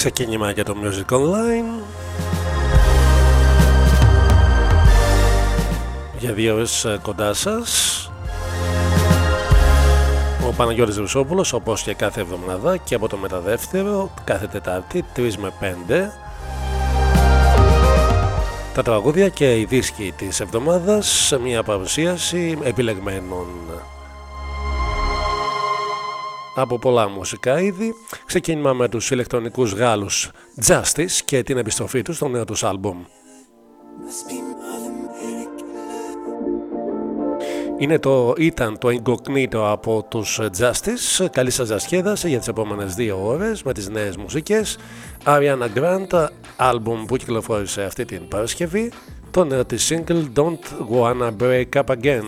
Ξεκίνημα για το Music Online. Για δύο ώρες ε, κοντά σας. Ο Παναγιώτης Ρουσόπουλος όπως και κάθε εβδομάδα και από το μεταδεύτερο κάθε Τετάρτη 3 με 5 τα τραγούδια και οι δίσκοι της εβδομάδας σε μια παρουσίαση επιλεγμένων από πολλά μουσικά είδη. Ξεκίνημα με τους ηλεκτρονικούς Γάλλους Justice και την επιστροφή τους στο νέο τους άλμπουμ. Είναι το, ήταν το Incognito από τους Justice. Καλή σας διασκέδαση για τις επόμενες δύο ώρες με τις νέες μουσικές. Ariana Grande, άλμπουμ που κυκλοφόρησε αυτή την Παρασκευή. Το νέο της single Don't Wanna Break Up Again.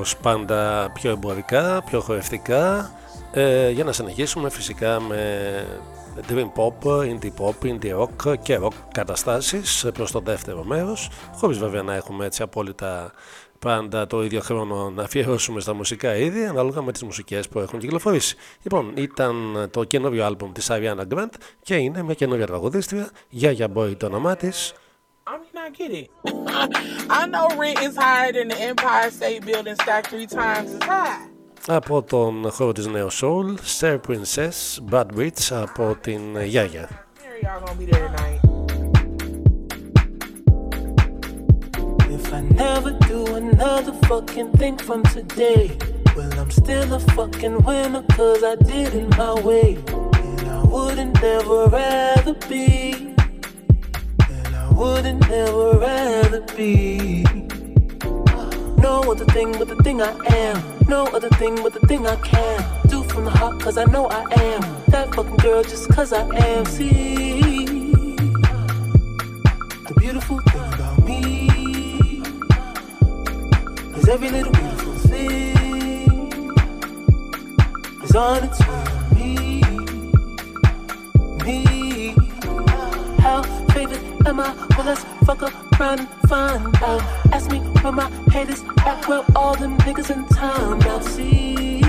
Όπως πάντα πιο εμπορικά, πιο χορευτικά ε, για να συνεχίσουμε φυσικά με dream pop, indie pop, indie rock και rock καταστάσεις προς το δεύτερο μέρος χωρίς βέβαια να έχουμε έτσι απόλυτα πάντα το ίδιο χρόνο να αφιερώσουμε στα μουσικά είδη ανάλογα με τις μουσικές που έχουν κυκλοφορήσει. Λοιπόν, ήταν το καινούριο άλμπουμ της Ariana Grande και είναι μια καινούργια τραγουδίστρια, Γιάγια Boy το όνομά της I mean, I get it. I know rent is higher than the Empire State Building stacked three times as high. Από τον χώρο της Neo Soul, Sir Princess, Bad Witch από την Γιάγια. If I never do another fucking thing from today, well, I'm still a fucking winner cause I did it my way. And I wouldn't never rather be wouldn't ever rather be. No other thing but the thing I am. No other thing but the thing I can. Do from the heart cause I know I am. That fucking girl just cause I am. See, the beautiful thing about me is every little beautiful thing is on its way me. Me, Am I? Well, let's fuck around and find out. Ask me where my haters at, where all them niggas in town now see.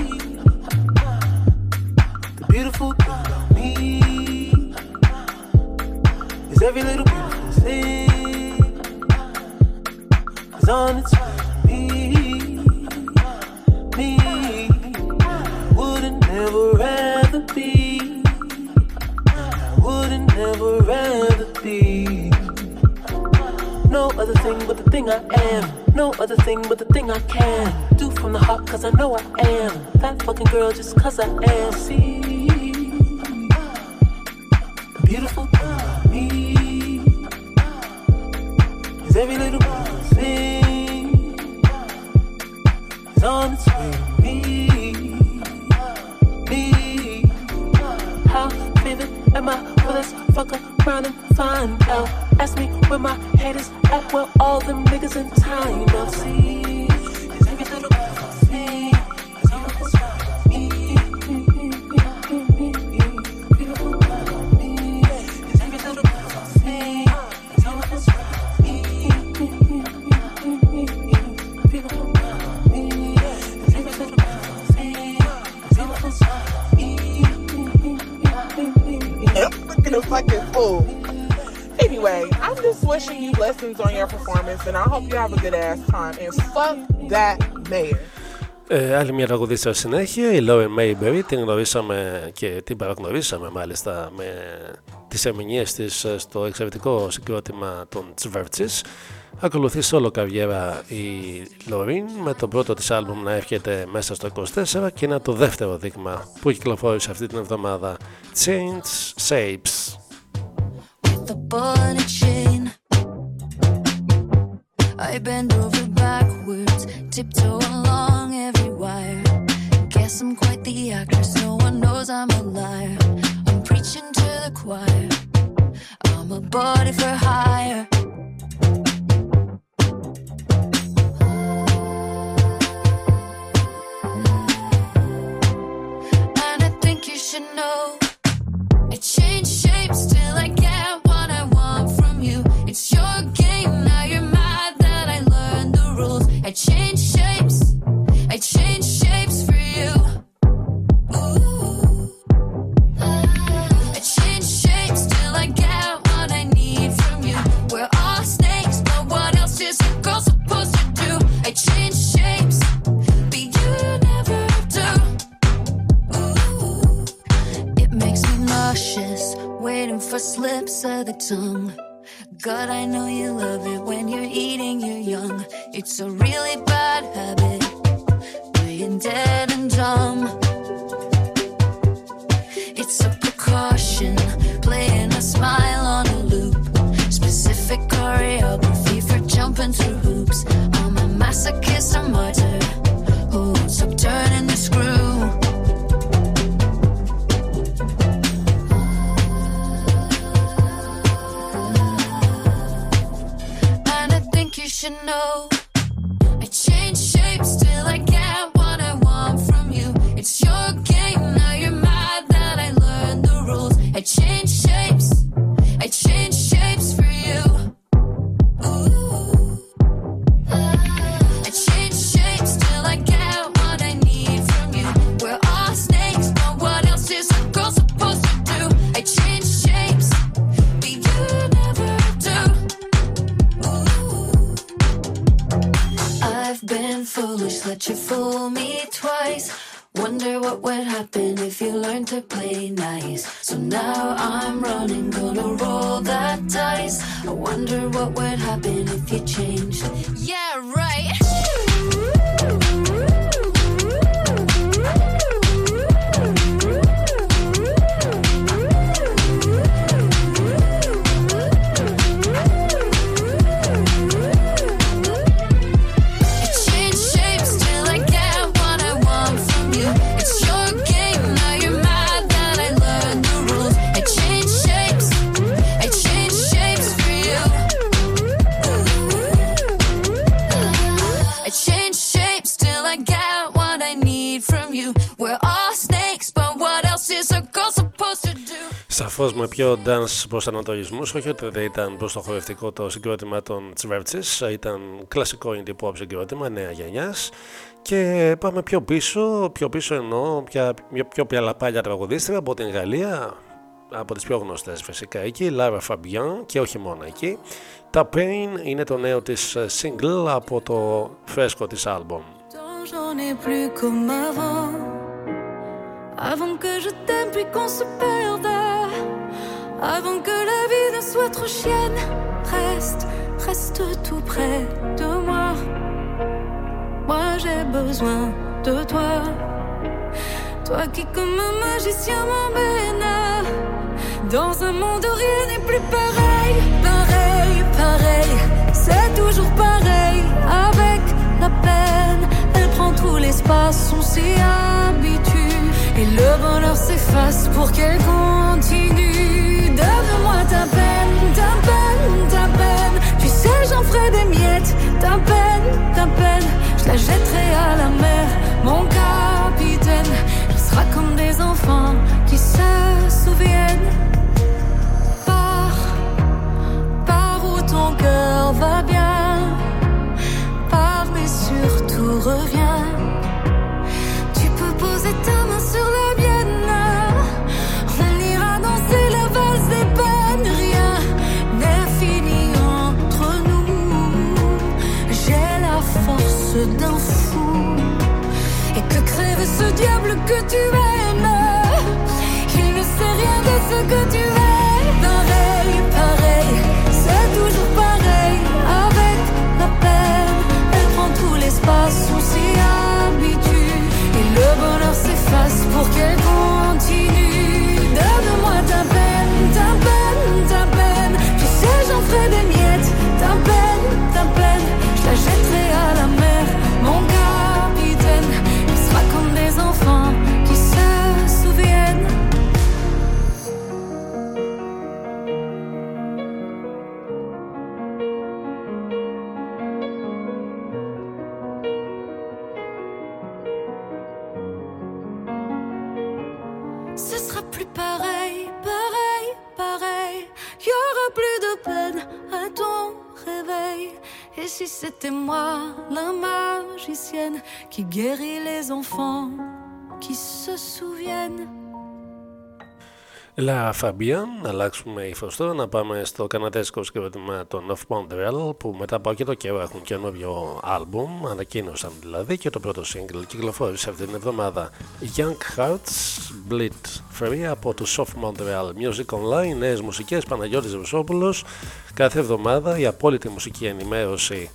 The beautiful thing about me is every little beautiful thing is on its way to me. Me wouldn't never rather be. I wouldn't ever rather. No other thing but the thing I am. No other thing but the thing I can do from the heart, cause I know I am. That fucking girl just cause I am. See, the beautiful thing me is every little thing is on its way me. Me, how vivid am I? Well, let's fuck and find out. Ask me where my head is at. Well, all them niggas in time now see. Wishing you blessings on your performance and I hope you have a good ass time. And fuck that mayor. Ε, άλλη μια τραγουδίστρια συνέχεια, η Lauren Mayberry, την γνωρίσαμε και την παραγνωρίσαμε μάλιστα με τις ερμηνείες της στο εξαιρετικό συγκρότημα των Τσβέρτσις. Ακολουθεί όλο καριέρα η Lauren με το πρώτο της άλμπουμ να έρχεται μέσα στο 24 και είναι το δεύτερο δείγμα που κυκλοφόρησε αυτή την εβδομάδα Change Shapes. the I bend over backwards, tiptoe along every wire. Guess I'm quite the actress, no one knows I'm a liar. I'm preaching to the choir. I'm a body for hire. And I think you should know. I change shapes, I change shapes for you. Ooh. I change shapes till I get what I need from you. We're all snakes, but what else is a girl supposed to do? I change shapes, but you never do. Ooh. It makes me nauseous, waiting for slips of the tongue. God, I know you love it when you're eating you're young. It's a really bad habit, πιο dance προσανατολισμού, όχι ότι δεν ήταν προς το χορευτικό το συγκρότημα των Τσβέρτσης, ήταν κλασικό indie pop συγκρότημα νέα γενιάς. Και πάμε πιο πίσω, πιο πίσω εννοώ πια, μια πιο παλιά τραγουδίστρια από την Γαλλία, από τις πιο γνωστές φυσικά εκεί, Lara Fabian και όχι μόνο εκεί. Τα Pain είναι το νέο της single από το φρέσκο της άλμπομ. temps, j'en ai plus comme avant. Avant que je t'aime puis qu'on se perde. Avant que la vie ne soit trop chienne. Reste, reste tout près de moi. Moi j'ai besoin de toi. Toi qui comme un magicien m'emmène dans un monde où rien n'est plus pareil, pareil, pareil. C'est toujours pareil avec la peine. Elle prend tout l'espace, on s'y habitue. Et le bonheur s'efface pour qu'elle continue. Donne-moi ta peine, ta peine, ta peine. Tu sais, j'en ferai des miettes. Ta peine, ta peine. Je la jetterai à la mer, mon capitaine. Il sera comme des enfants qui se souviennent. Par, par où ton cœur va bien. Par mais surtout reviens. Diable que tu aimes. Il ne sait rien de ce que tu es. La Fabian, να αλλάξουμε ύφος τώρα, να πάμε στο καναδέσκο συγκρότημα των Off Montreal που μετά από αρκετό καιρό έχουν καινούριο άλμπουμ, ανακοίνωσαν δηλαδή και το πρώτο single κυκλοφόρησε αυτή την εβδομάδα. Young Hearts Bleed Free από τους Off Montreal Music Online, νέες μουσικές, Παναγιώτης Βουσόπουλος. Κάθε εβδομάδα η απόλυτη μουσική ενημέρωση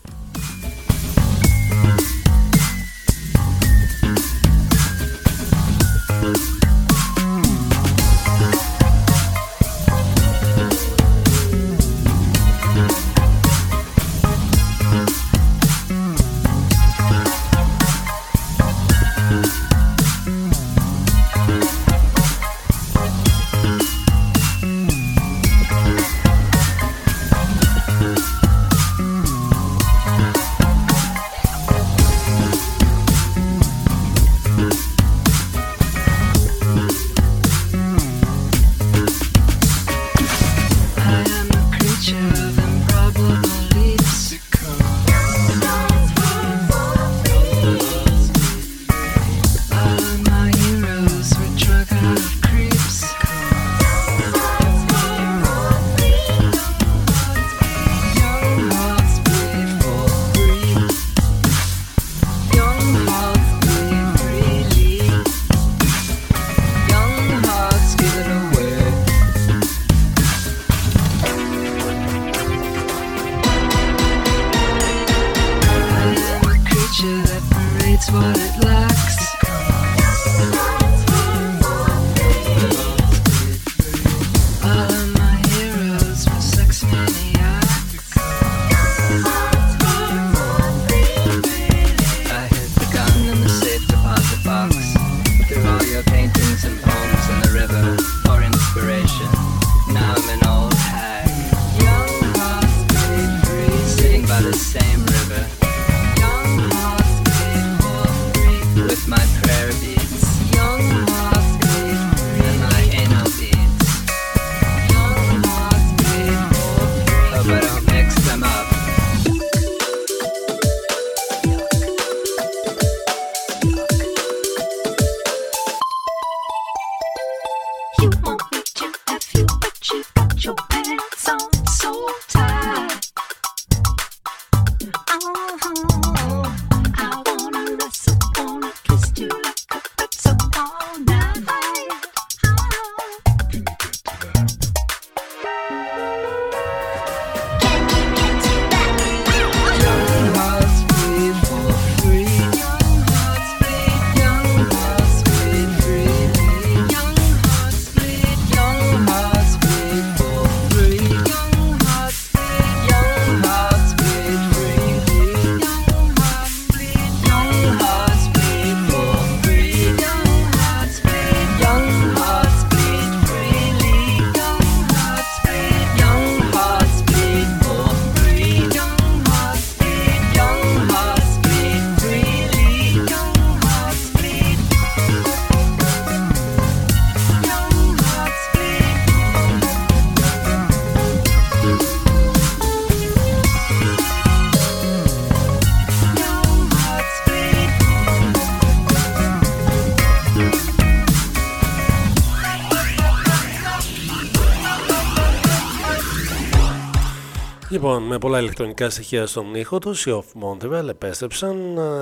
Λοιπόν, με πολλά ηλεκτρονικά στοιχεία στον ήχο του, οι Off Montreal επέστρεψαν.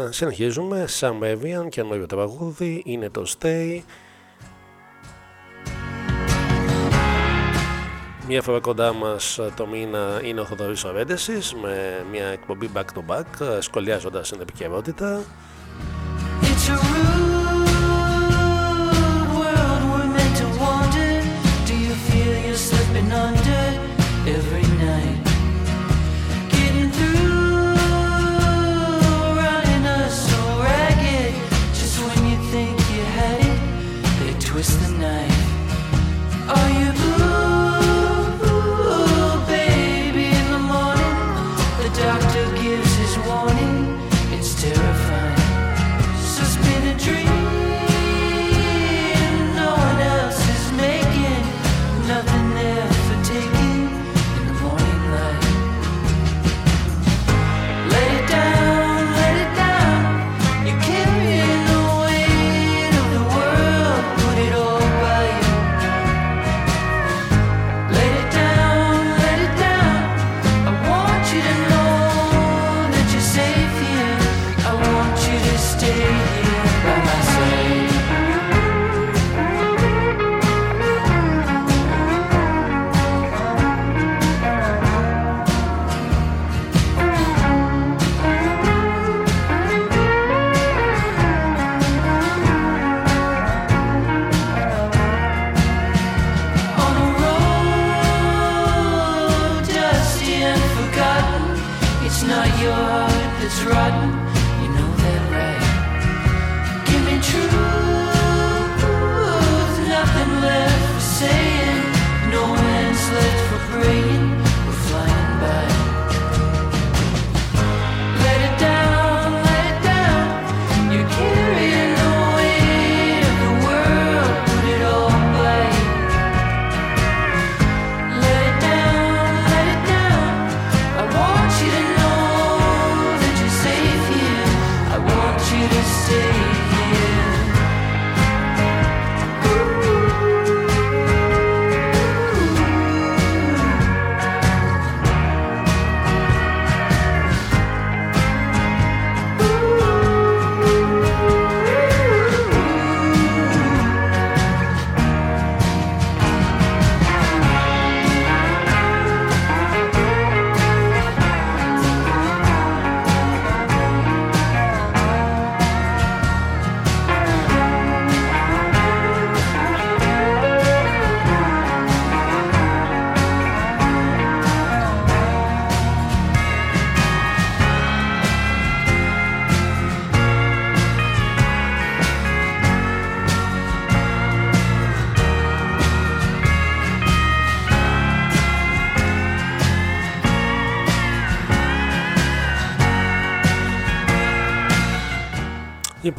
Συνεχίζουμε. Sam Evian, καινούριο τραγούδι, είναι το Stay. Μία φορά κοντά μας το μήνα είναι ο Θοδωρής Ορέντεσης με μια εκπομπή back to back, σχολιάζοντας την επικαιρότητα. It's a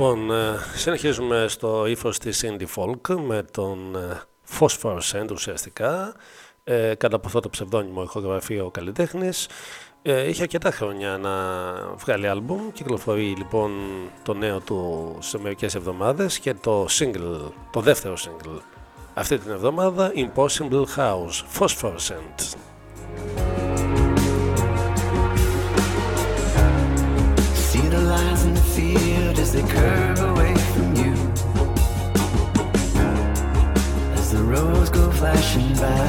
Λοιπόν, ε, συνεχίζουμε στο ύφος της Indie Folk με τον ε, Phosphorus End ουσιαστικά. Ε, κατά από αυτό το ψευδόνυμο ηχογραφεί ο καλλιτέχνης. Ε, είχε αρκετά χρόνια να βγάλει άλμπουμ. Κυκλοφορεί λοιπόν το νέο του σε μερικές εβδομάδες και το single, το δεύτερο single αυτή την εβδομάδα Impossible House, Phosphorescent. See they curve away from you. As the go flashing by.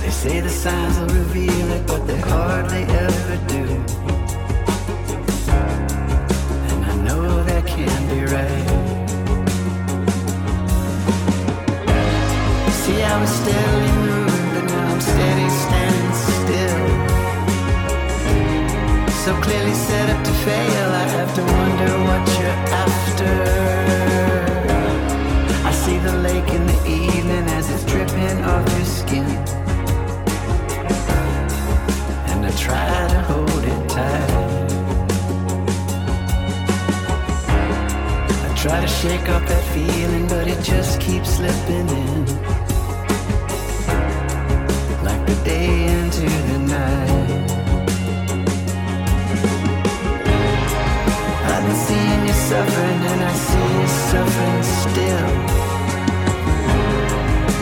They say the signs will reveal it, but they hardly ever do. And I know that can't be right. See, I was steadily So clearly set up to fail, I have to wonder what you're after. I see the lake in the evening as it's dripping off your skin. And I try to hold it tight. I try to shake off that feeling, but it just keeps slipping in. Like the day into the night. Been seeing you suffering and I see you suffering still.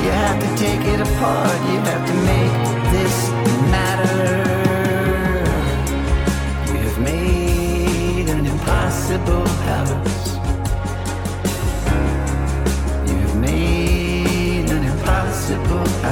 You have to take it apart. You have to make this matter. You have made an impossible house. You have made an impossible house.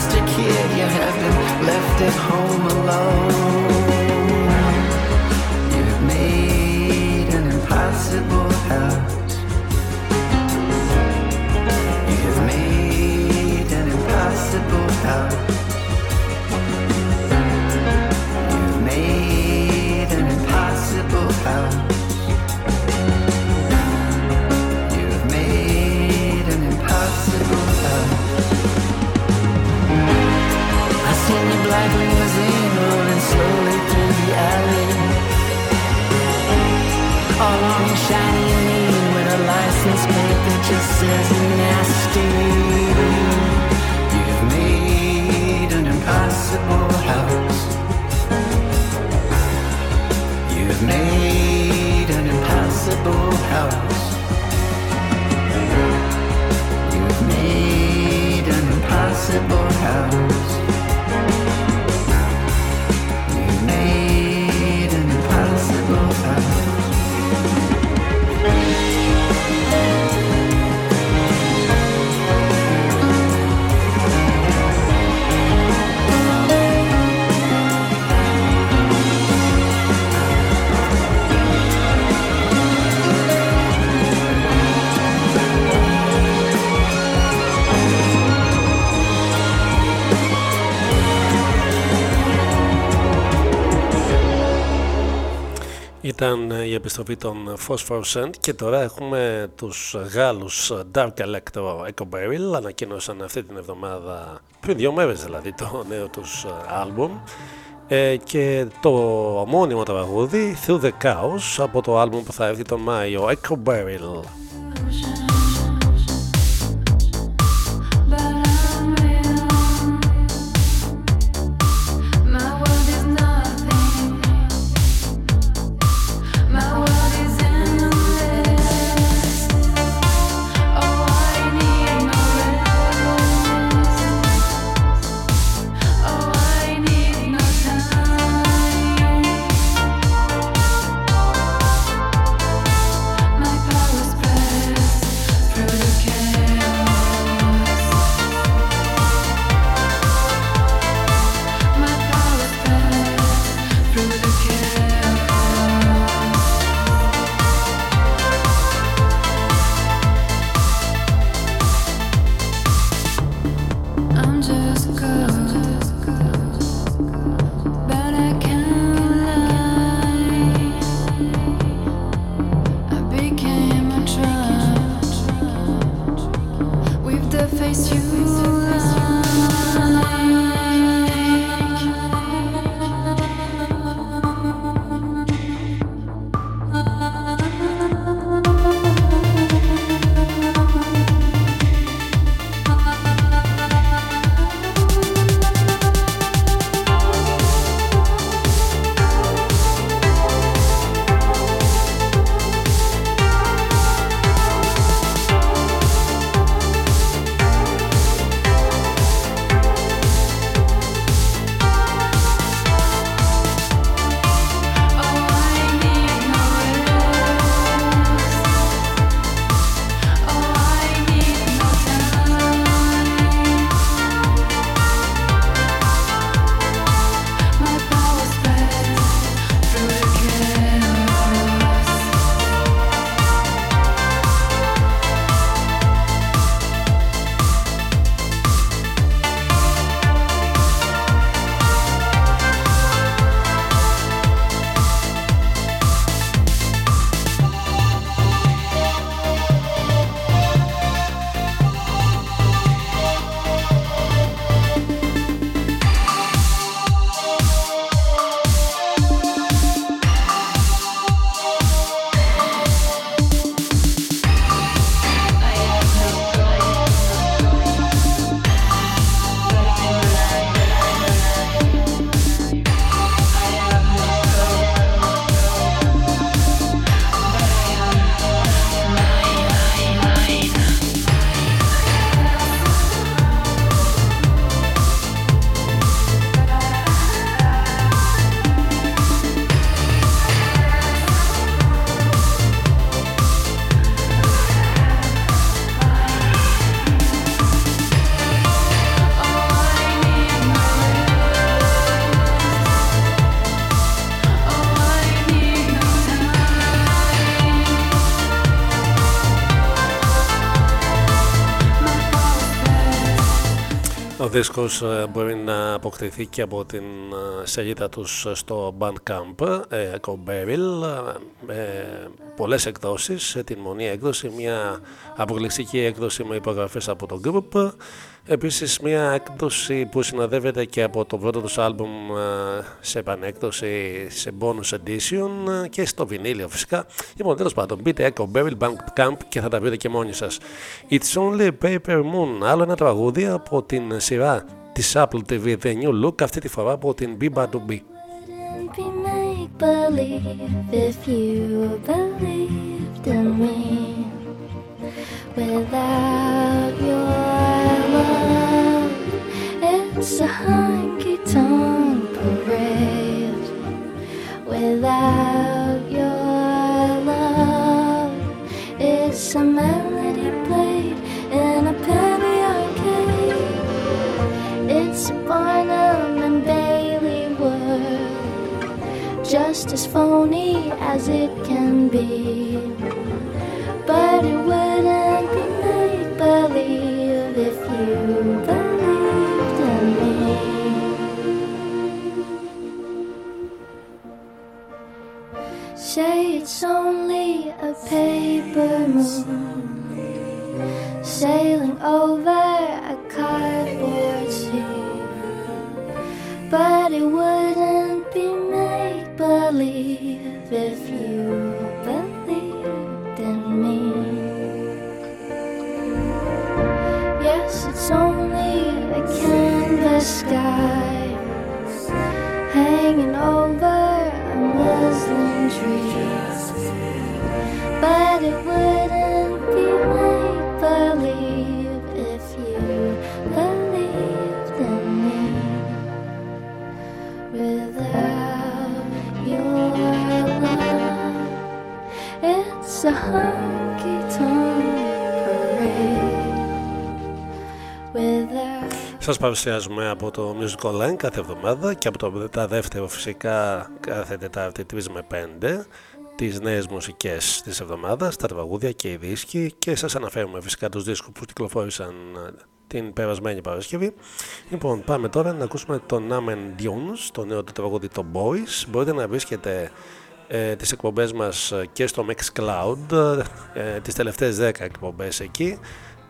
McCallister kid, you have been left at home alone. Ήταν η επιστροφή των Phosphor Scent και τώρα έχουμε τους Γάλλους Dark Electro Echo Barrel. Ανακοίνωσαν αυτή την εβδομάδα πριν δύο μέρες δηλαδή το νέο τους άλμπουμ. Ε, και το ομώνυμο τραγούδι Through the Chaos από το άλμπουμ που θα έρθει τον Μάιο Echo Barrel δίσκος ε, μπορεί να αποκτηθεί και από την ε, σελίδα τους στο Bandcamp ε, Echo Beryl με πολλές εκδόσεις, την μονή έκδοση, μια αποκλειστική έκδοση με υπογραφές από το group Επίσης μια έκδοση που συνοδεύεται και από το πρώτο τους άλμπουμ σε επανέκδοση σε bonus edition και στο βινίλιο φυσικά. Λοιπόν τέλος πάντων μπείτε Echo Beryl Bandcamp και θα τα βρείτε και μόνοι σας. It's Only Paper Moon, άλλο ένα τραγούδι από την σειρά της Apple TV The New Look αυτή τη φορά από την Biba to Be. Without your love, it's a honky tonk parade. Without your love, it's a melody Barnum and Bailey world, just as phony as it can be. But it wouldn't be make believe if you believed in me. Say it's only a paper moon sailing over a cardboard sea. But it wouldn't be make believe if you believed in me. Yes, it's only a canvas sky hanging over a muslin tree. But it wouldn't be it's a honky tonk parade. Without Σας παρουσιάζουμε από το Music Online κάθε εβδομάδα και από το τα δεύτερο φυσικά κάθε Τετάρτη 3 με 5 τις νέες μουσικές της εβδομάδας, τα τραγούδια και οι δίσκοι και σας αναφέρουμε φυσικά τους δίσκους που κυκλοφόρησαν ε, την περασμένη Παρασκευή. Λοιπόν, πάμε τώρα να ακούσουμε το Namen Dunes, το νέο του τραγούδι το Boys. Μπορείτε να βρίσκετε ε, τις εκπομπές μας και στο Mixcloud, ε, τις τελευταίες 10 εκπομπές εκεί.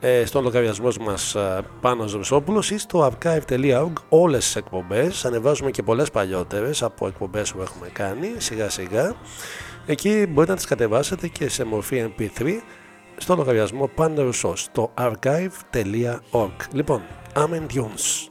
Ε, στον λογαριασμός μας ε, πάνω Ζωσόπουλος ή στο archive.org όλες τις εκπομπές. Ανεβάζουμε και πολλές παλιότερες από εκπομπές που έχουμε κάνει σιγά σιγά. Εκεί μπορείτε να τις κατεβάσετε και σε μορφή mp3 στο λογαριασμό Pandersos στο archive.org λοιπόν Amen Dunes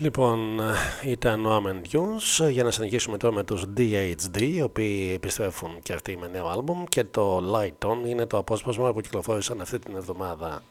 Λοιπόν, ήταν ο Amen Dunes για να συνεχίσουμε τώρα με τους DHD οι οποίοι επιστρέφουν και αυτοί με νέο άλμπουμ και το Light On είναι το απόσπασμα που κυκλοφόρησαν αυτή την εβδομάδα.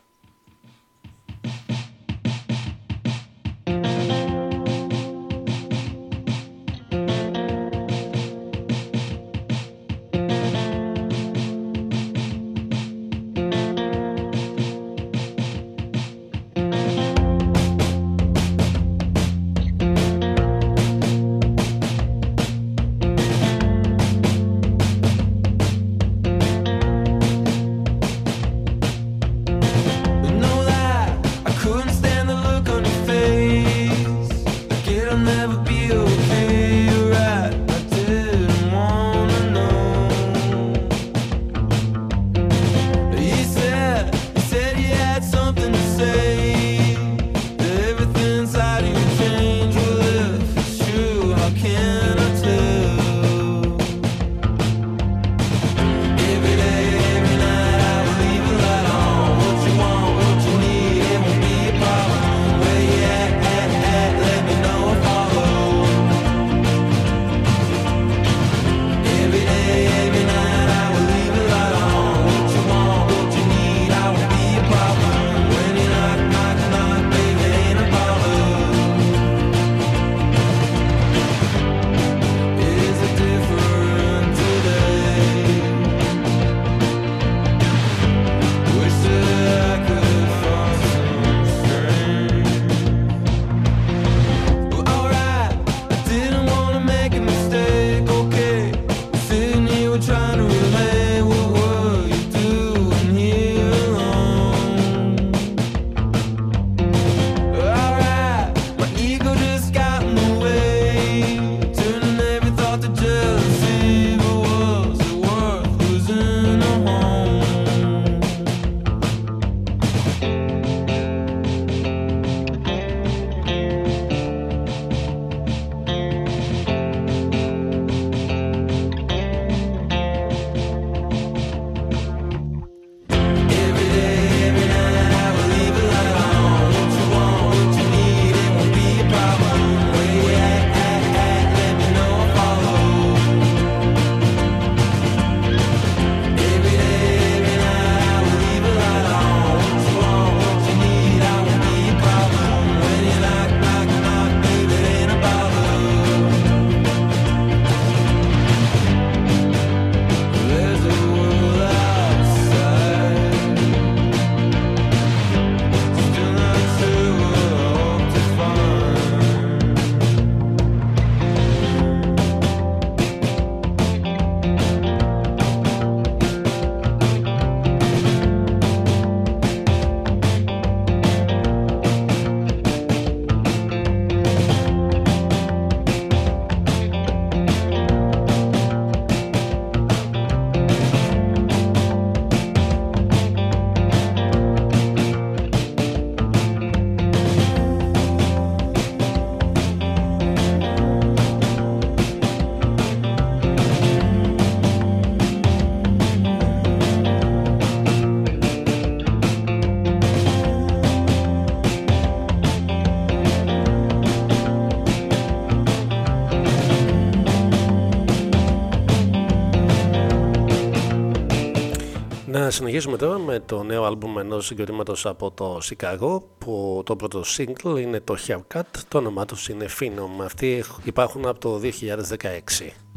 Συνεχίσουμε τώρα με το νέο άλμπουμ ενός συγκροτήματος από το Σικάγο που το πρώτο single είναι το Haircut, το όνομά τους είναι Phenom. Αυτοί υπάρχουν από το 2016.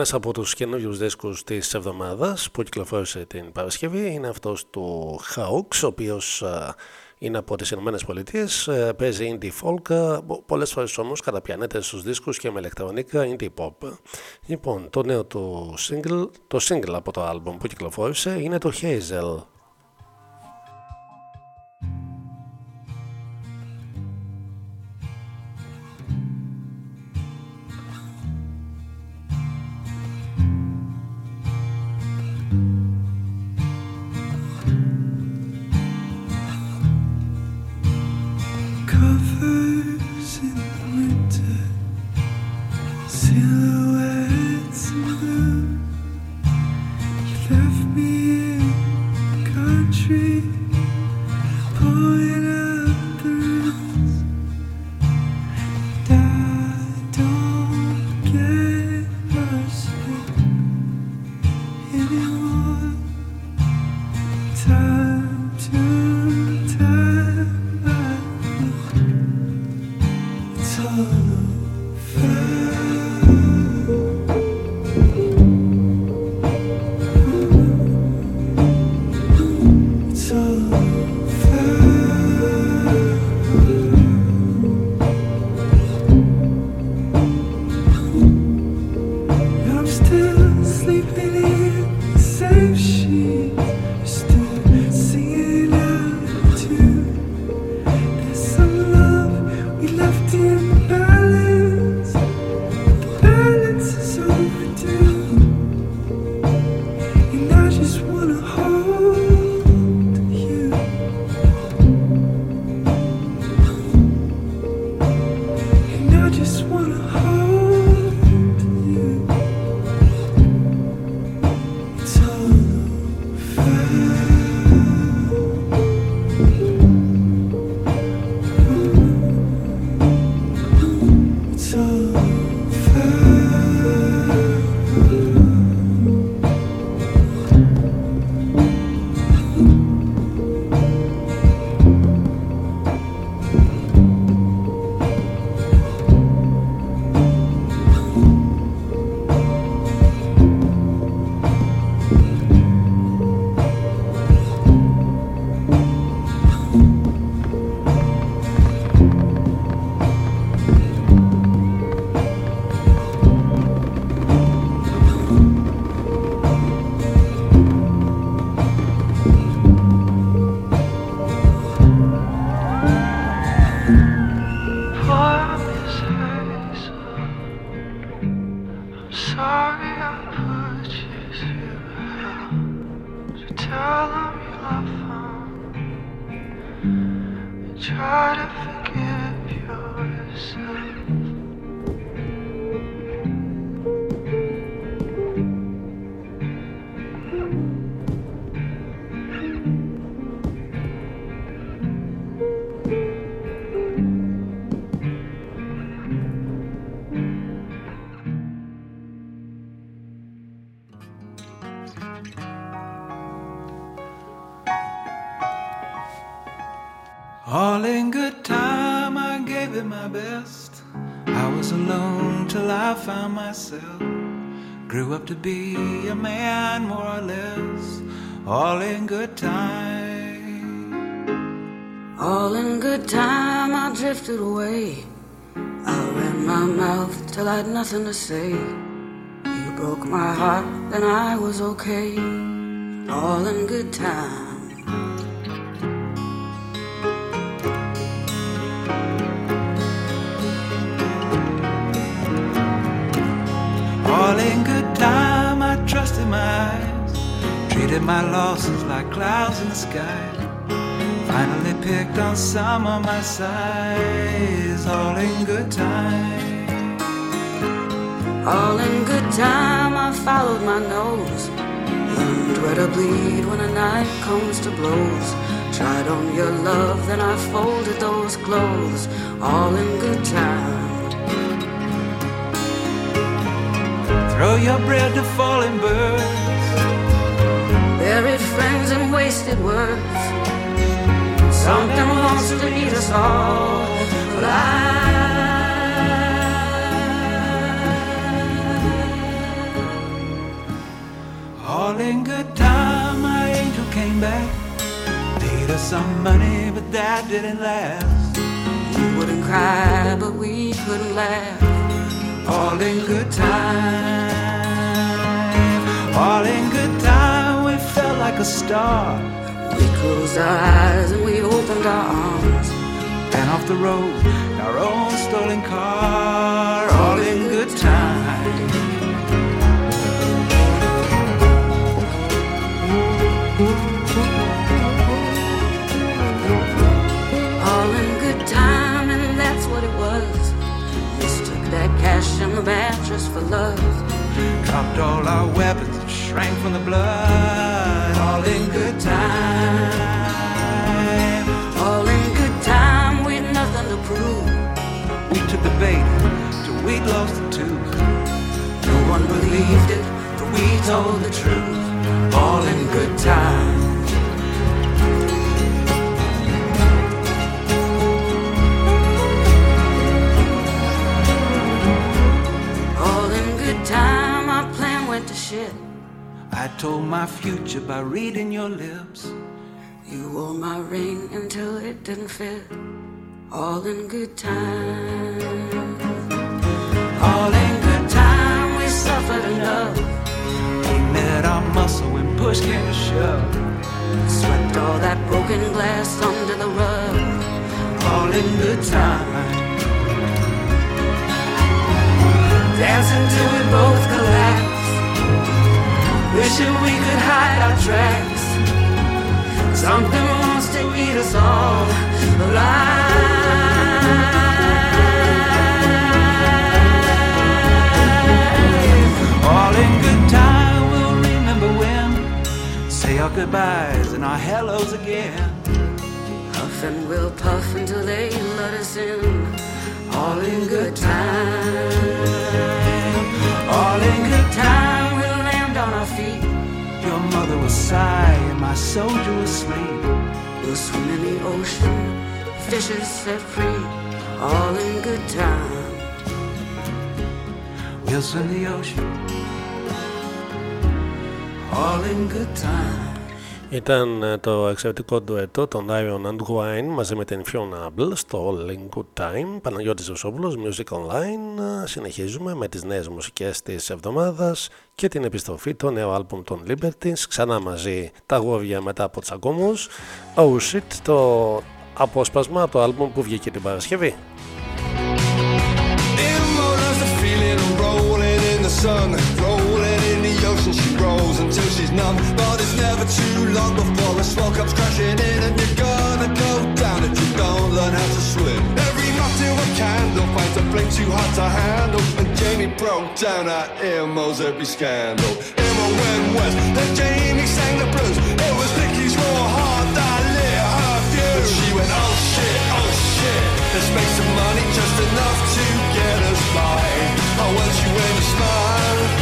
Ένας από τους καινούριους δίσκους της εβδομάδας που κυκλοφόρησε την Παρασκευή είναι αυτός του Χαουξ, ο οποίος είναι από τις Ηνωμένες Πολιτείες, ε, παίζει indie folk, ε, πολλές φορές όμως καταπιανέται στους δίσκους και με ηλεκτρονικά indie pop. Λοιπόν, το νέο του single, το single από το album που κυκλοφόρησε είναι το Hazel. I found myself. Grew up to be a man, more or less, all in good time. All in good time, I drifted away. I ran my mouth till I had nothing to say. You broke my heart, then I was okay. All in good time. Treated my losses like clouds in the sky. Finally picked on some of my size. All in good time. All in good time, I followed my nose. Learned where to bleed when a knife comes to blows. Tried on your love, then I folded those clothes. All in good time. Throw your bread to falling birds. Friends and wasted words. Something wants to eat us all alive. All in good time, my angel came back. Paid us some money, but that didn't last. We wouldn't cry, but we couldn't laugh. All in good time. All in like a star. We closed our eyes and we opened our arms. And off the road, in our own stolen car. All in good time. All in good time, and that's what it was. Mistook that cash in the mattress for love. Dropped all our weapons and shrank from the blood. All in good time. All in good time, we'd nothing to prove. We took the bait till we'd lost the tooth. No one believed it, but we told the truth. All in good time. All in good time, our plan went to shit. I told my future by reading your lips. You wore my ring until it didn't fit. All in good time. All in good time, we suffered enough. We met our muscle when push came to shove. Swept all that broken glass under the rug. All in good time. Dancing till we both. Wishing we could hide our tracks. Something wants to eat us all alive. All in good time, we'll remember when. Say our goodbyes and our hellos again. Puff and we'll puff until they let us in. All in good time. All in good time, feet. Your mother will sigh and my soldier will sleep. We'll swim in the ocean, fishes set free. All in good time. We'll swim in the ocean. All in good time. Ήταν ε, το εξαιρετικό ντουέτο των Iron and Wine μαζί με την Fiona Apple στο All in Good Time. Παναγιώτης Βεσόπουλος, Music Online. Ε, Συνεχίζουμε με τις νέες μουσικές της εβδομάδας και την επιστροφή το νέο άλμπουμ των Libertines. Ξανά μαζί τα γόβια μετά από τσακωμούς. Oh Shit, το απόσπασμα από το άλμπουμ που βγήκε την Παρασκευή. rolling in the sun, rolling numb, but it's never too long before a swell comes crashing in, and you're gonna go down if you don't learn how to swim. Every night till a candle finds a flame too hot to handle, and Jamie broke down at Emo's every scandal. Emo went west, and Jamie sang the blues. It was Nicky's raw heart that lit her fuse. She went, oh shit, oh shit, let's make some money just enough to get us by. Oh, when she went a smile, you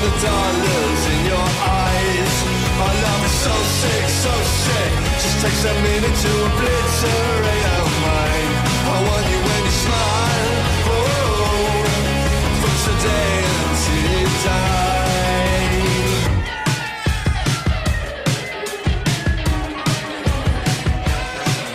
the dollars in your eyes. Our love is so sick, so sick. Just takes a minute to obliterate our mind. I want you when you smile. Oh, from today until you die.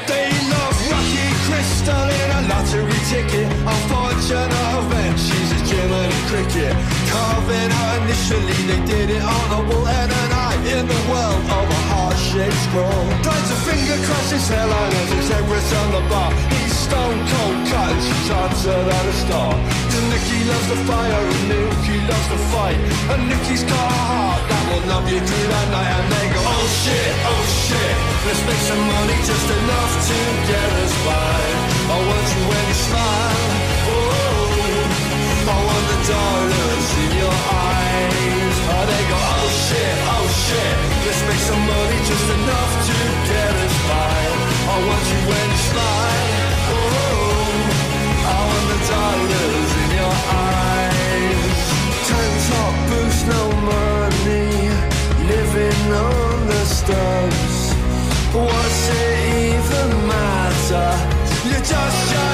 They love Rocky Crystal in a lottery ticket. A fortune of and she's a gem and a cricket. Carving her initially, they did it on a wall and an eye in the world of a heart-shaped scroll. Tries to finger crush his hairline as his head rests on the bar. He's stone cold cut she's hotter than a star. Nicky loves the fire and Nicky loves the fight. And Nicky's got a heart that will numb you through the night. And they go, oh shit, oh shit, let's make some money just enough to get us by. I want you when you smile. Oh, I want the dollars stubs. What's it even matter? You're just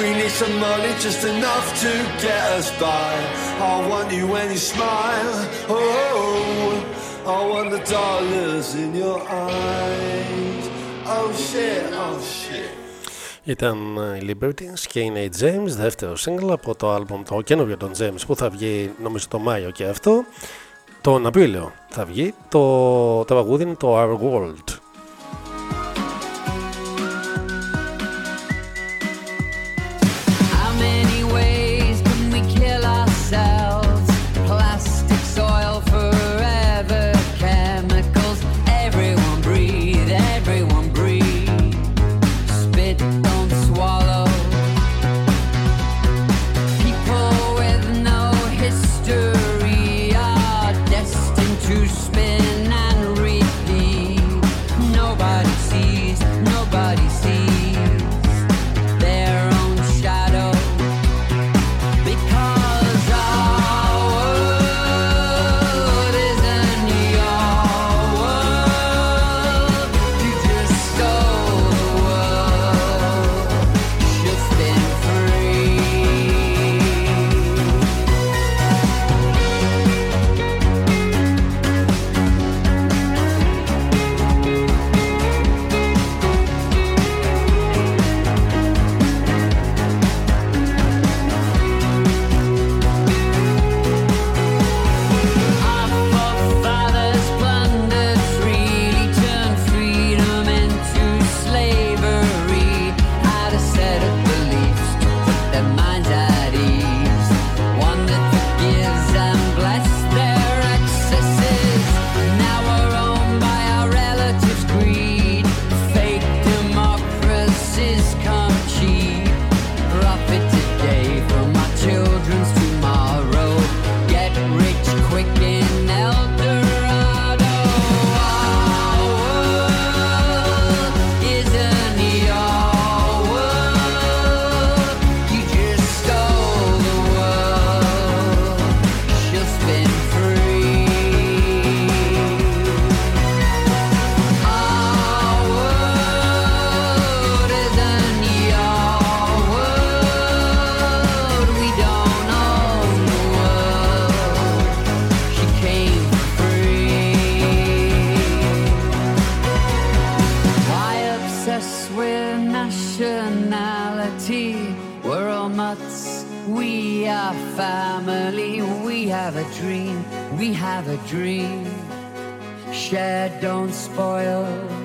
We need some money just enough to get us by. I want you when you smile. Oh, I want the dollars in your eyes. Oh shit, oh shit. Ήταν ε, οι Libertines και είναι η James, δεύτερο single από το album το καινούριο των James που θα βγει νομίζω το Μάιο και αυτό. Τον Απρίλιο θα βγει. Το, το τραγούδι είναι το Our World. Family. We have a dream. We have a dream. Share, don't spoil.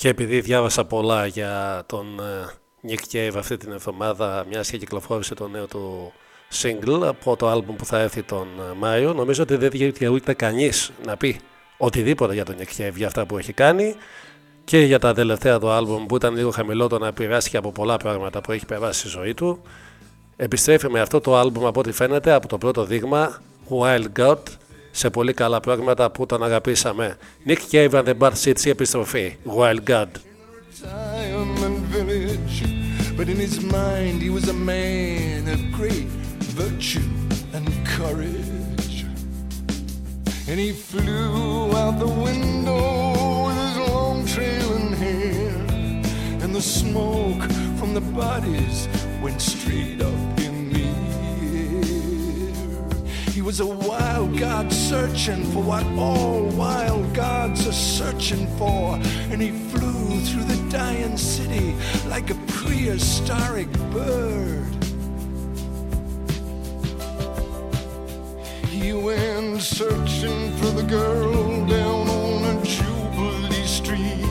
Και επειδή διάβασα πολλά για τον ε, Nick Cave αυτή την εβδομάδα, μιας και κυκλοφόρησε το νέο του single από το album που θα έρθει τον ε, Μάιο, νομίζω ότι δεν δικαιούται κανείς να πει οτιδήποτε για τον Nick Cave για αυτά που έχει κάνει και για τα τελευταία του album που ήταν λίγο χαμηλότερο να επηρεάσει από πολλά πράγματα που έχει περάσει στη ζωή του. Επιστρέφει με αυτό το album από ό,τι φαίνεται από το πρώτο δείγμα Wild God σε πολύ καλά πράγματα που τον αγαπήσαμε. Nick Cave and the Bad Seeds η επιστροφή. Wild God. retirement village. But in his mind, he was a man of great virtue and courage. And he flew out the window with his long trailing hair. And the smoke from the bodies went straight up was a wild god searching for what all wild gods are searching for. And he flew through the dying city like a prehistoric bird. He went searching for the girl down on a Jubilee Street.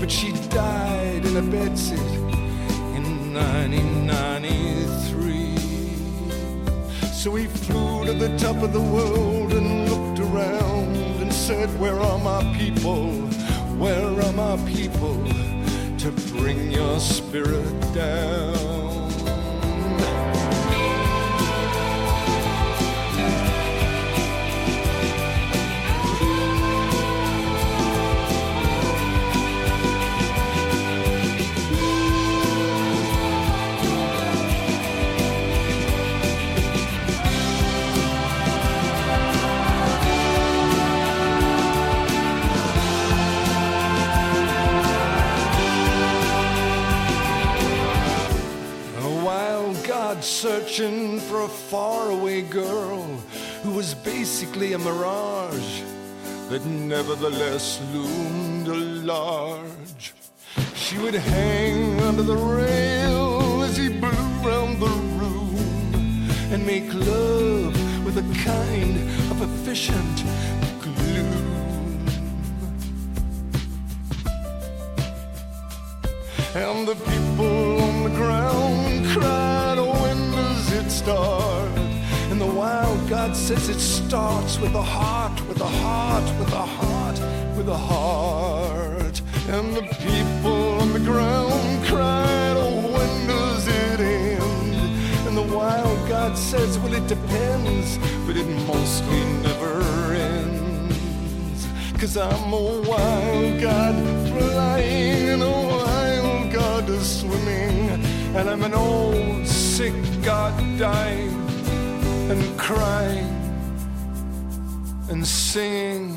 But she died in a bedsit in 1993. So he flew to the top of the world and looked around and said, Where are my people? Where are my people to bring your spirit down? Searching for a faraway girl who was basically a mirage that nevertheless loomed large. She would hang under the rail as he blew round the room and make love with a kind of efficient gloom. And the people on the ground cried, And the wild God says it starts with a heart, with a heart, with a heart, with a heart. And the people on the ground cried, Oh, when does it end? And the wild God says, Well, it depends, but it mostly never ends. Cause I'm a wild God flying and a wild God is swimming. And I'm an old sick God dying and crying and singing.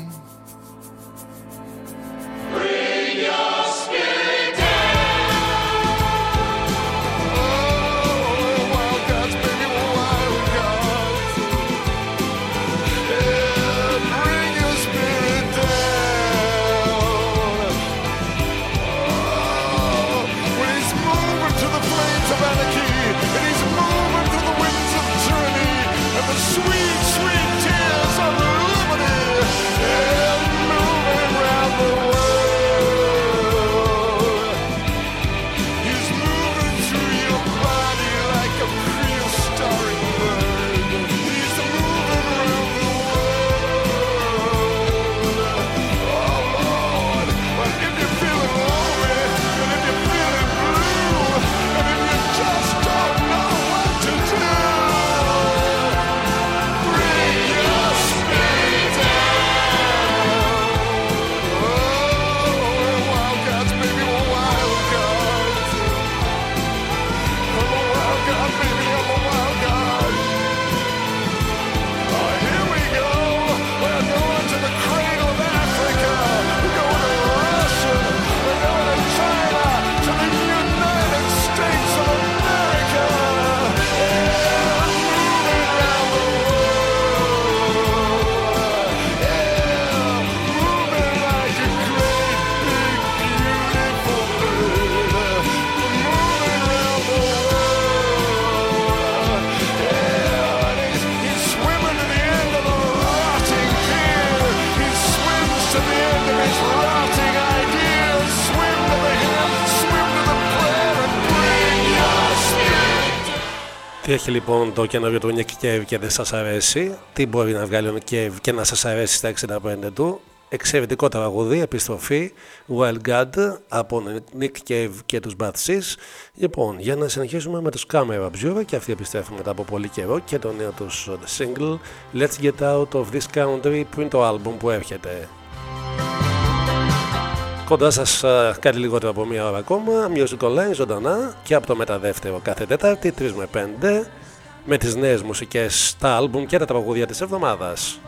Τι έχει λοιπόν το καινούριο του Nick Cave και δεν σας αρέσει, τι μπορεί να βγάλει ο Nick Cave και να σας αρέσει στα 65 του; Εξαιρετικό τραγούδι, επιστροφή, Wild God από Nick Cave και τους Bad Seas. Λοιπόν, για να συνεχίσουμε με τους Camera Observer και αυτοί επιστρέφουν μετά από πολύ καιρό και το νέο τους single Let's Get Out of This Country πριν το album που έρχεται. Κοντά σας κάτι λιγότερο από μία ώρα ακόμα, Music Online ζωντανά και από το μεταδεύτερο κάθε Τετάρτη 3 με 5 με τις νέες μουσικές, τα άλμπουμ και τα τραγούδια της εβδομάδας.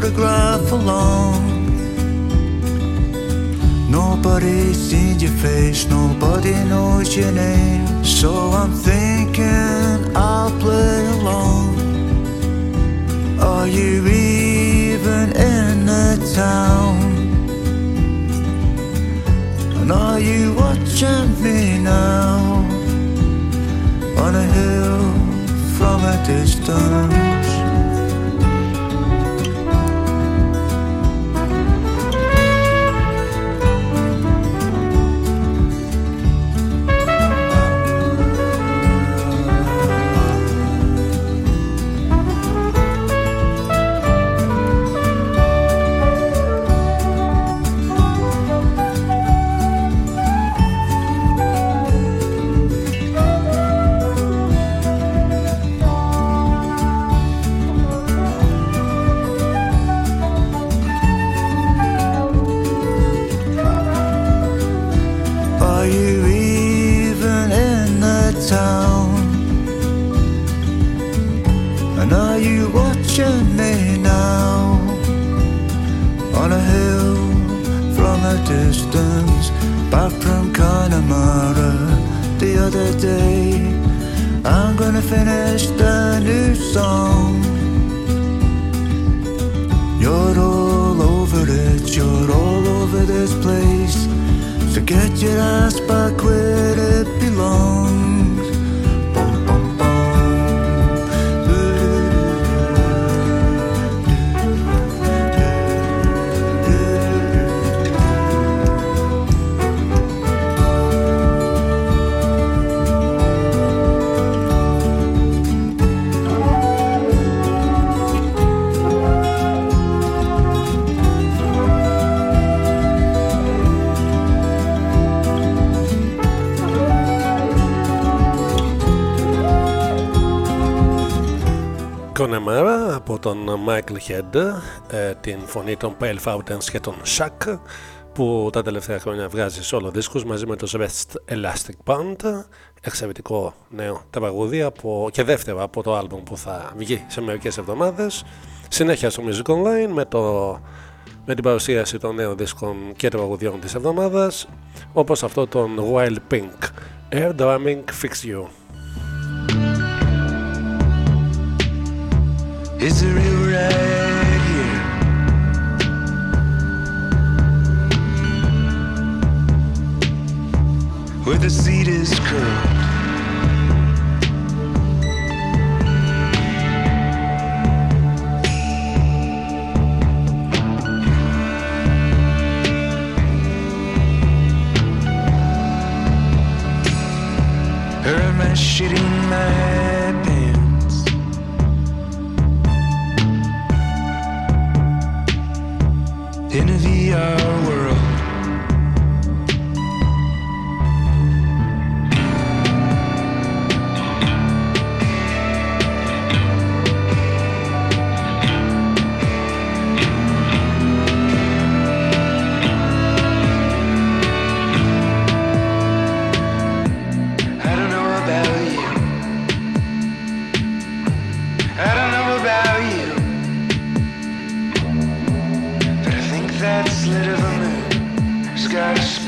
photograph alone. Nobody's seen your face, nobody knows your name. So I'm thinking I'll play along. Are you even in the town? And are you watching me now? On a hill from a distance. τον Michael Head, ε, την φωνή των Pale Fountains και των Shack που τα τελευταία χρόνια βγάζει σε όλο δίσκους μαζί με το Best Elastic Band εξαιρετικό νέο τραγούδι και δεύτερο από το άλμπουμ που θα βγει σε μερικές εβδομάδες. Συνέχεια στο Music Online με, το, με την παρουσίαση των νέων δίσκων και τραγουδιών της εβδομάδας όπως αυτό τον Wild Pink Air Drumming Fix You. Is it real right here? Where the seat is curled. shitting man hours.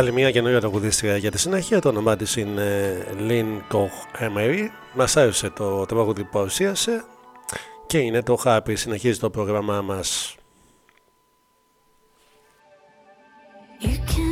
Άλλη μια καινούργια τραγουδίστρια για τη συνέχεια, το όνομά της είναι Lynn Koch Emery. Μας άρεσε το τραγούδι που παρουσίασε και είναι το Happy, συνεχίζει το πρόγραμμά μας. You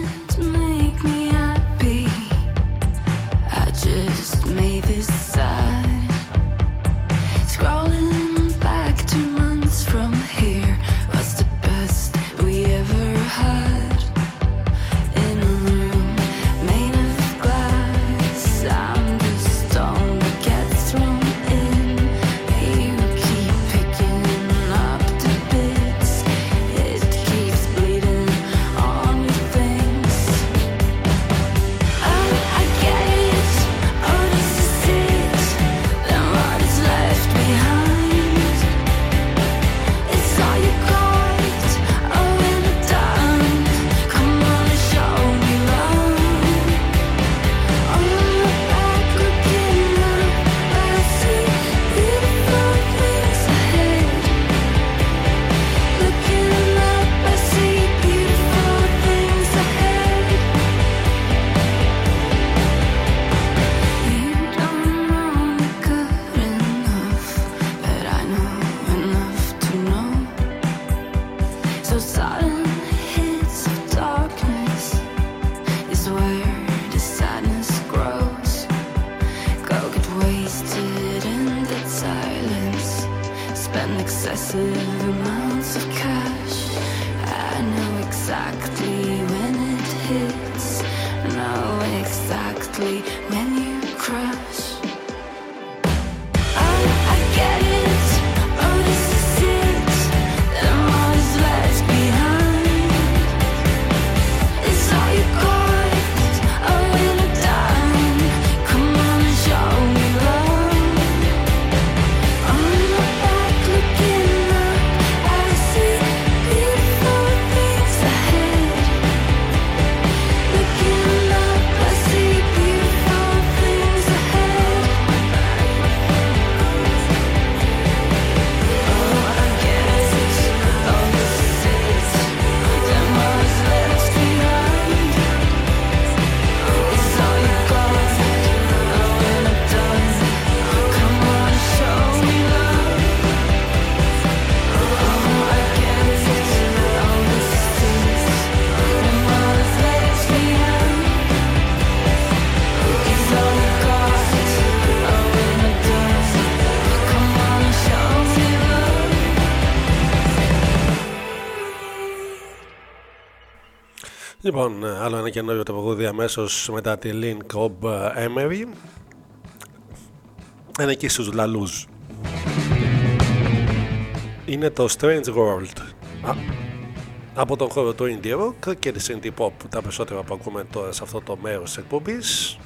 Λοιπόν, ε, άλλο ένα καινούριο τραγούδι αμέσως μετά τη Lynn Cobb ε, Emery. Ένα εκεί στους λαλούς. Είναι το Strange World. Α, από τον χώρο του Indie Rock και της Indie Pop, τα περισσότερα που ακούμε τώρα σε αυτό το μέρος της εκπομπής.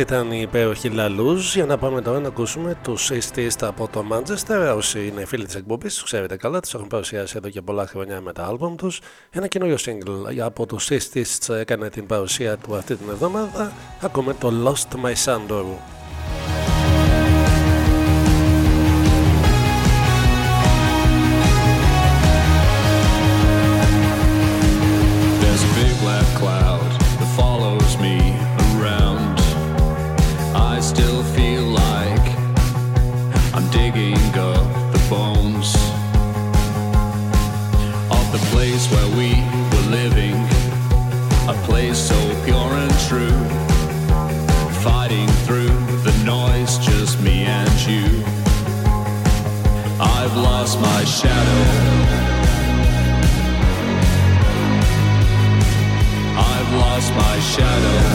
Αυτή ήταν η υπέροχη Λαλούζ. Για να πάμε τώρα να ακούσουμε τους East από το Manchester. Όσοι είναι φίλοι της εκπομπής, τους ξέρετε καλά, τους έχουν παρουσιάσει εδώ και πολλά χρόνια με τα album τους. Ένα καινούριο single από τους East έκανε την παρουσία του αυτή την εβδομάδα. Ακούμε το Lost My Sandor. shadow.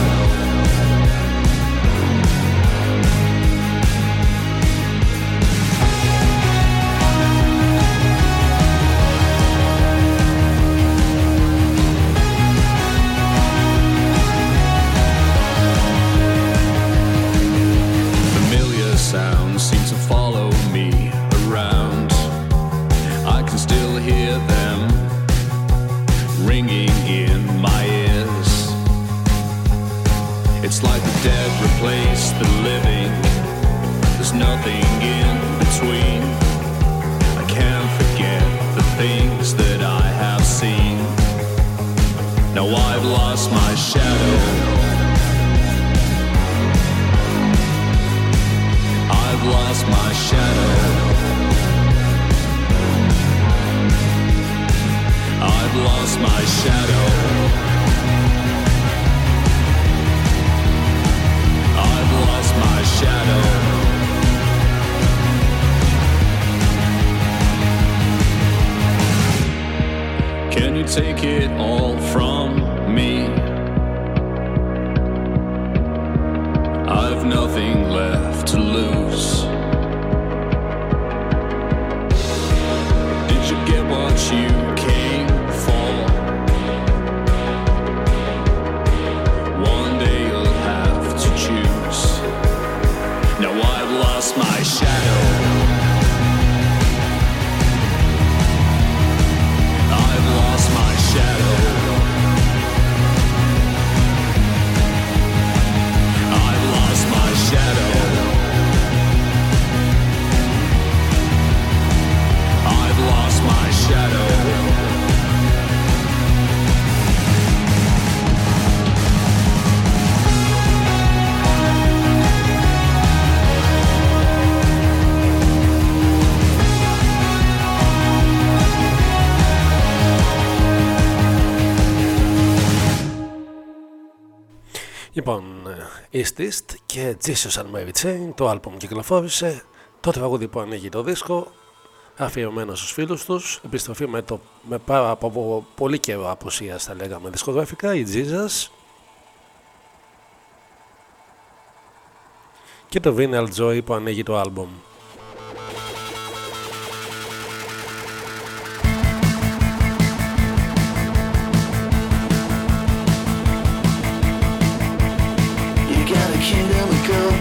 East και Jesus and Mary Chain. Το άλμπουμ κυκλοφόρησε. Το τραγούδι που ανοίγει το δίσκο αφιερωμένο στους φίλους τους επιστροφή με, το, με πάρα από πολύ καιρό απουσίας θα λέγαμε δισκογραφικά η Jesus και το Vinyl Joy που ανοίγει το άλμπουμ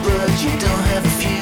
but you don't have a future.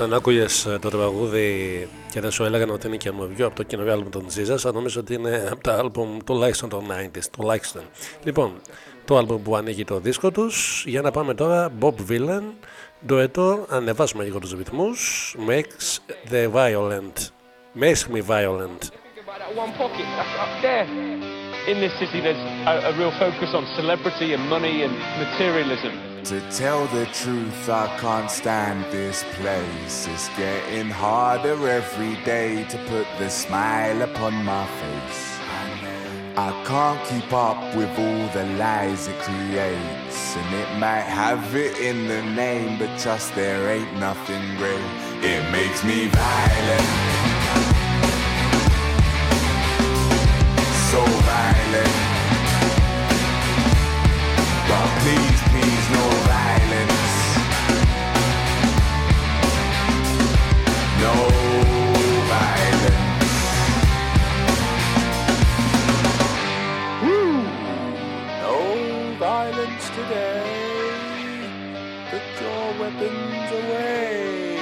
Αν άκουγες το τραγούδι και δεν σου έλεγαν ότι είναι καινούριο από το καινούριο άλμπουμ των Τζίζας, θα νομίζω ότι είναι από τα άλμπουμ τουλάχιστον των 90s. Τουλάχιστον. Λοιπόν, το άλμπουμ που ανοίγει το δίσκο τους. Για να πάμε τώρα, Bob Villan, ντοετό, ανεβάσουμε λίγο τους ρυθμούς. Makes the violent. Makes me violent. In this city, there's a, a real focus on celebrity and money and materialism. To tell the truth, I can't stand this place. It's getting harder every day to put the smile upon my face. I can't keep up with all the lies it creates. And it might have it in the name, but trust there ain't nothing great. It makes me violent. So violent. But please, please, no violence. No violence. No violence today. Put your weapons away.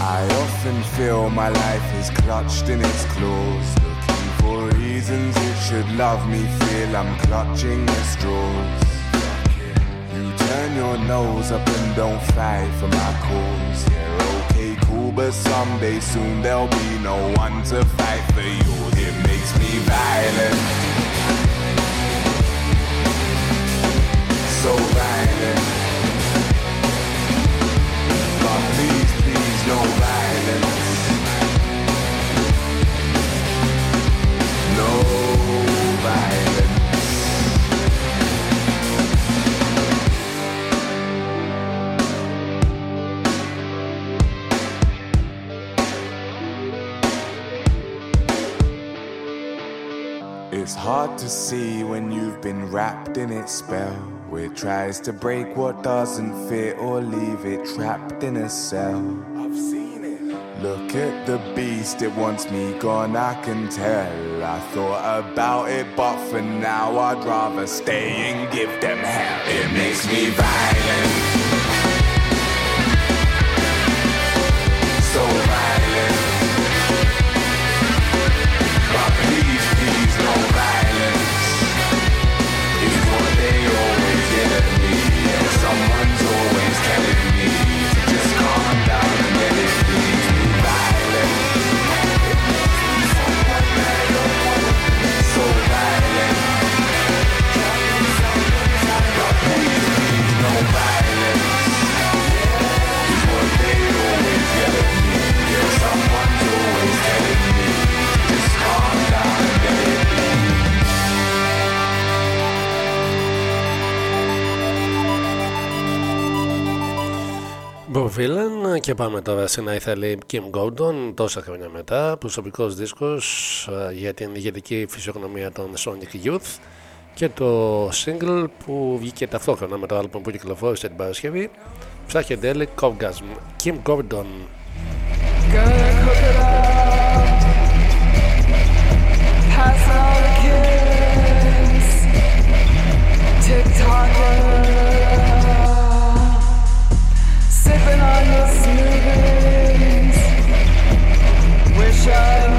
I often feel my life is clutched in its claws. Reasons it should love me, feel I'm clutching the straws. You turn your nose up and don't fight for my cause. Yeah, okay, cool, but someday soon there'll be no one to fight for yours. It makes me violent. So violent. Hard to see when you've been wrapped in its spell. It tries to break what doesn't fit or leave it trapped in a cell. I've seen it. Look at the beast, it wants me gone, I can tell. I thought about it, but for now I'd rather stay and give them hell. It makes me violent. Bob Villan και πάμε τώρα στην Αϊθαλή Kim Gordon τόσα χρόνια μετά προσωπικός δίσκος ε, για την ηγετική φυσιογνωμία των Sonic Youth και το single που βγήκε ταυτόχρονα με το άλμπομ που κυκλοφόρησε την Παρασκευή Psychedelic Orgasm Kim Gordon Wish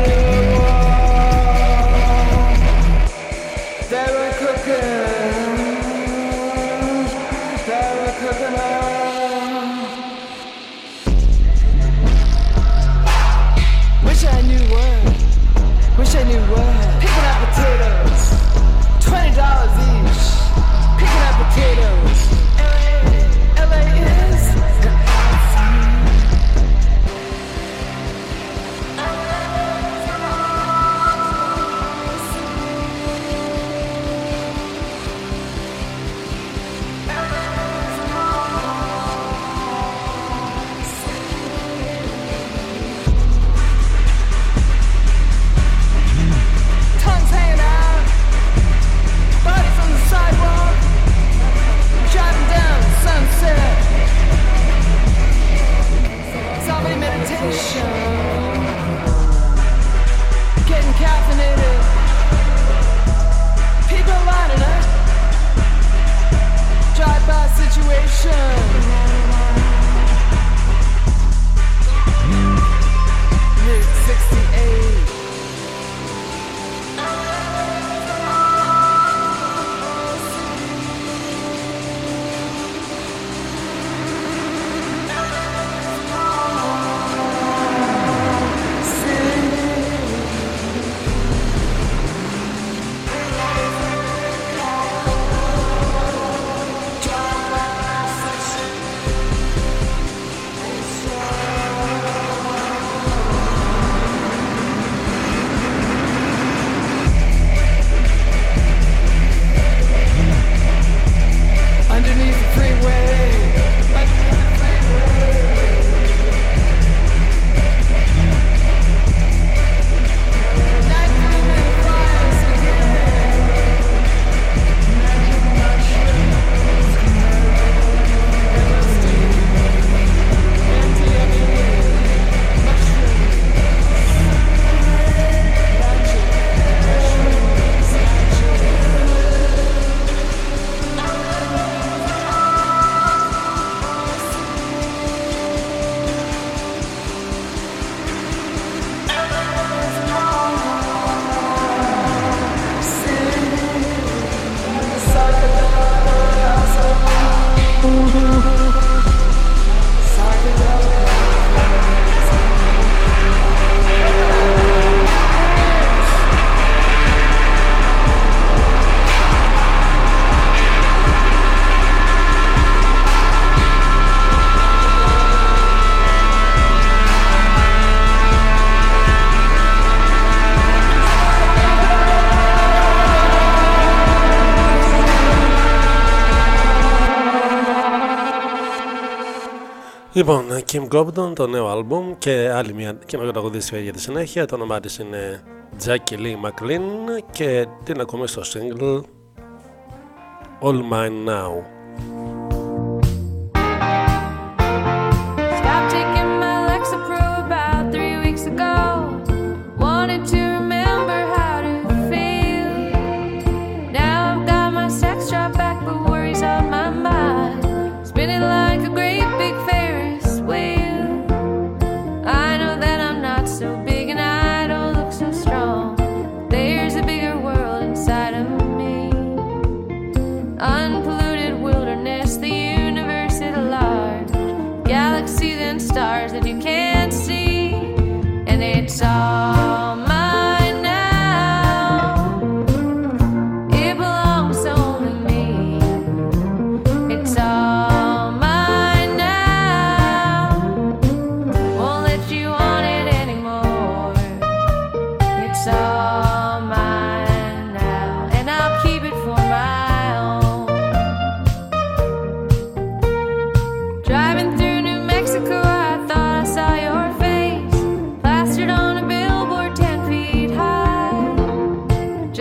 Λοιπόν, Kim Compton, το νέο άλμπουμ και άλλη μια καινούργια για τη συνέχεια. Το όνομά της είναι Jackie Lee McLean και την ακούμε στο single All Mine Now.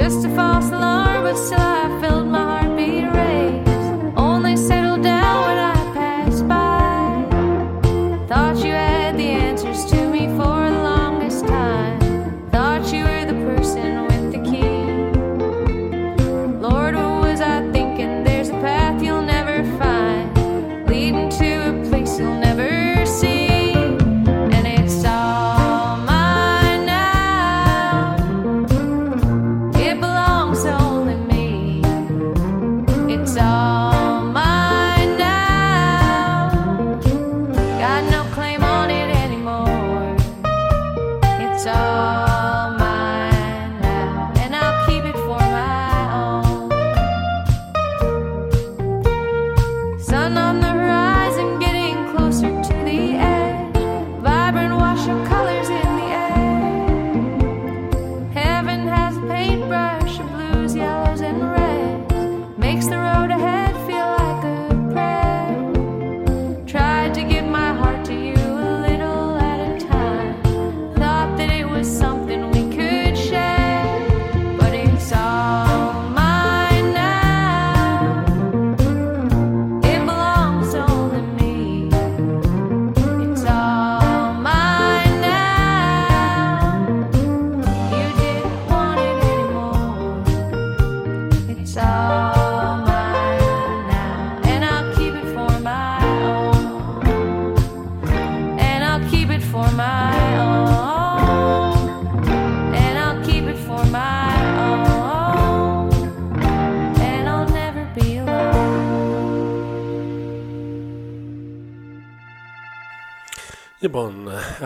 just a false alarm.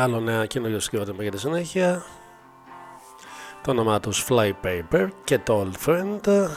Άλλο νέα καινούριο συγκρότημα για τη συνέχεια. Το όνομά τους Flypaper και το Old Friend.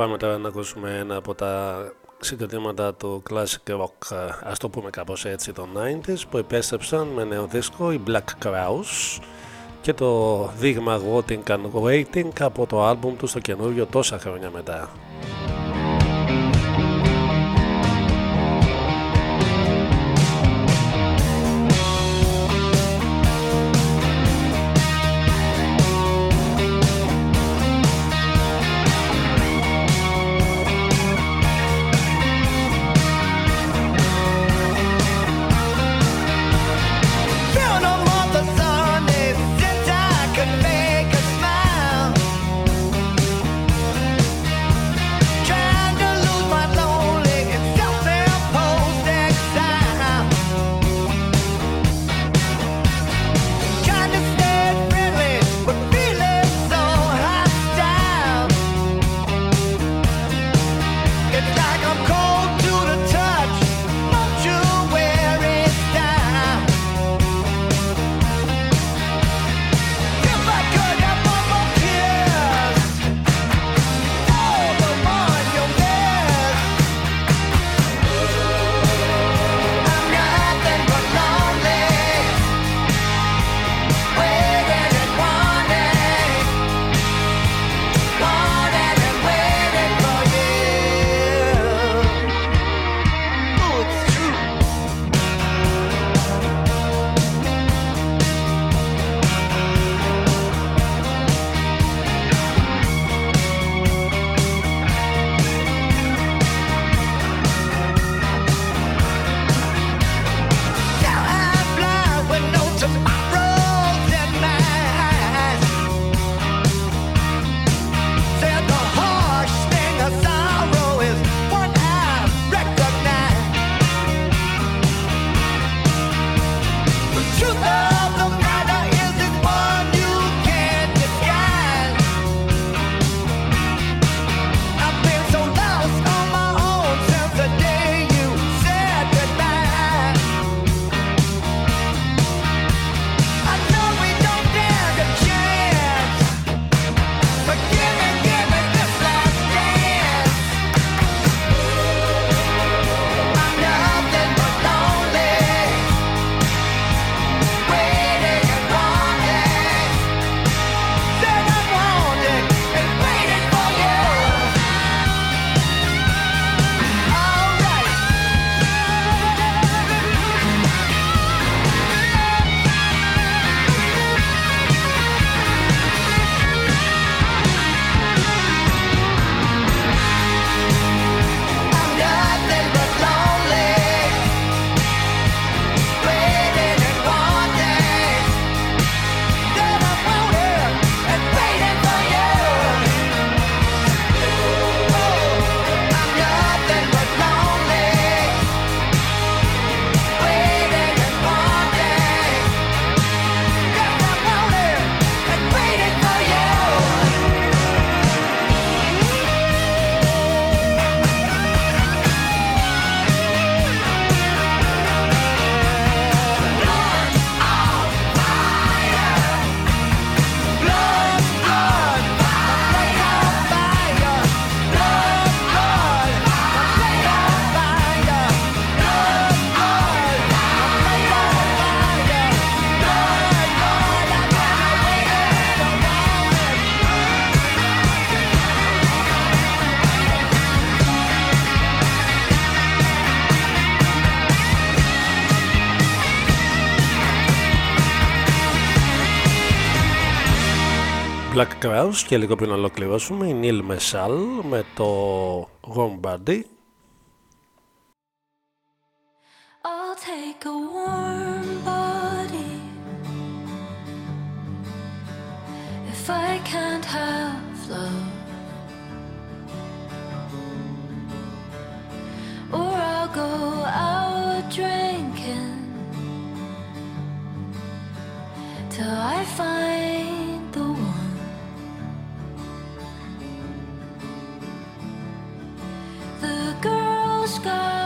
Πάμε τώρα να ακούσουμε ένα από τα συγκροτήματα του classic rock, ας το πούμε κάπως έτσι, των 90s, που επέστρεψαν με νέο δίσκο, η Black Crowes και το δείγμα Waiting and Waiting από το άλμπουμ του στο καινούριο τόσα χρόνια μετά. Black Crowes και λίγο πριν ολοκληρώσουμε η Neil Messal με το Warm Body I'll take a warm body if I can't have love, or I'll go out drinking till I find The girls got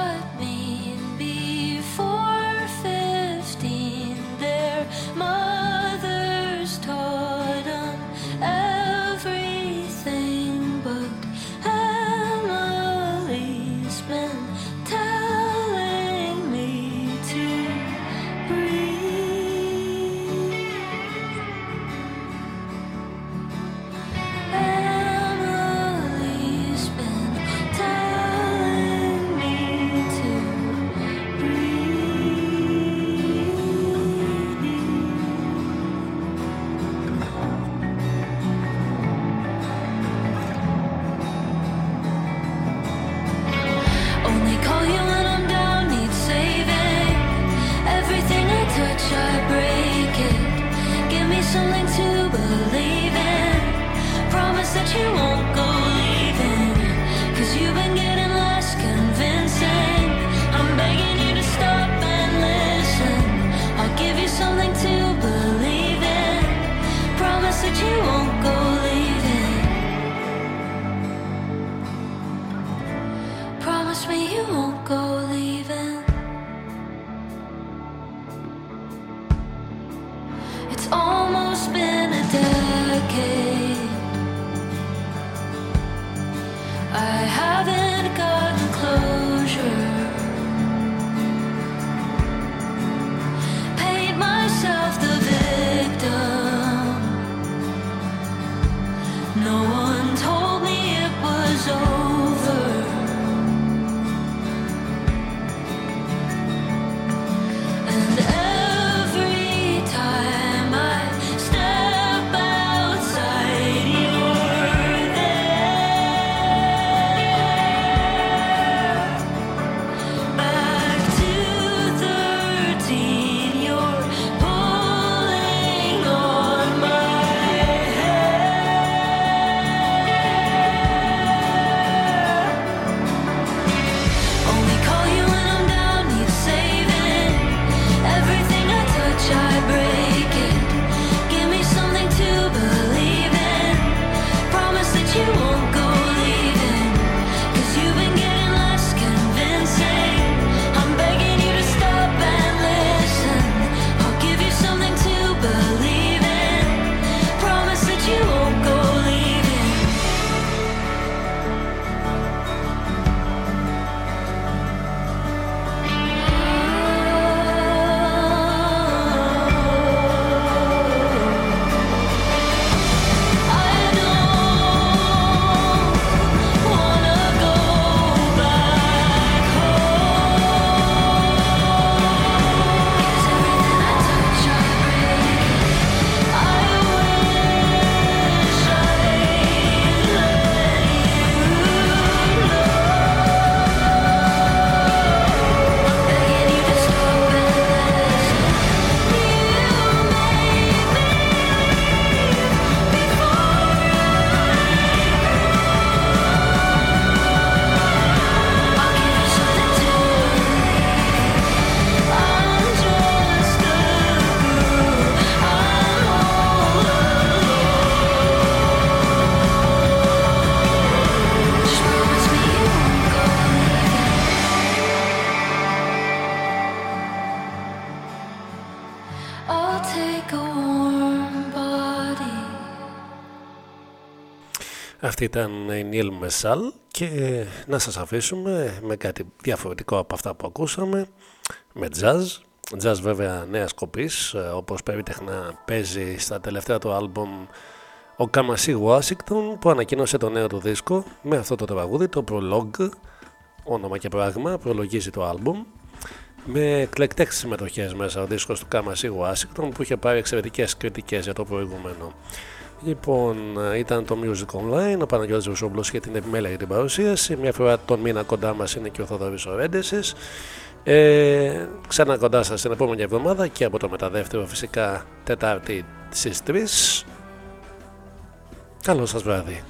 Αυτή ήταν η Neil Messal και να σας αφήσουμε με κάτι διαφορετικό από αυτά που ακούσαμε με jazz. Jazz βέβαια νέας κοπής ε, όπως περίτεχνα παίζει στα τελευταία του άλμπομ ο Καμασί Washington που ανακοίνωσε το νέο του δίσκο με αυτό το τραγούδι, το Prologue, όνομα και πράγμα, προλογίζει το άλμπουμ με εκλεκτές συμμετοχές μέσα ο δίσκος του Καμασί Washington που είχε πάρει εξαιρετικές κριτικές για το προηγούμενο. Λοιπόν, ήταν το Music Online, ο Παναγιώτης Βουσόμπλος και την επιμέλεια για την παρουσίαση. Μια φορά τον μήνα κοντά μας είναι και ο Θοδωρής Ορέντεσης. Ε, ξανά κοντά σας την επόμενη εβδομάδα και από το μεταδεύτερο φυσικά Τετάρτη στις 3. Καλό σας βράδυ.